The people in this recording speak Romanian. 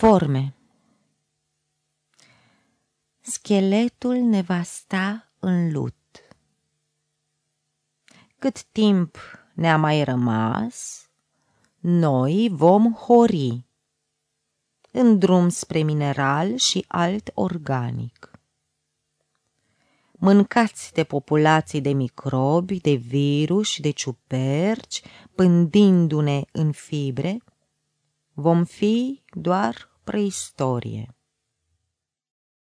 Forme Scheletul ne va sta în lut. Cât timp ne-a mai rămas, noi vom hori în drum spre mineral și alt organic. Mâncați de populații de microbi, de virus și de ciuperci, pândindu-ne în fibre, vom fi doar preistorie.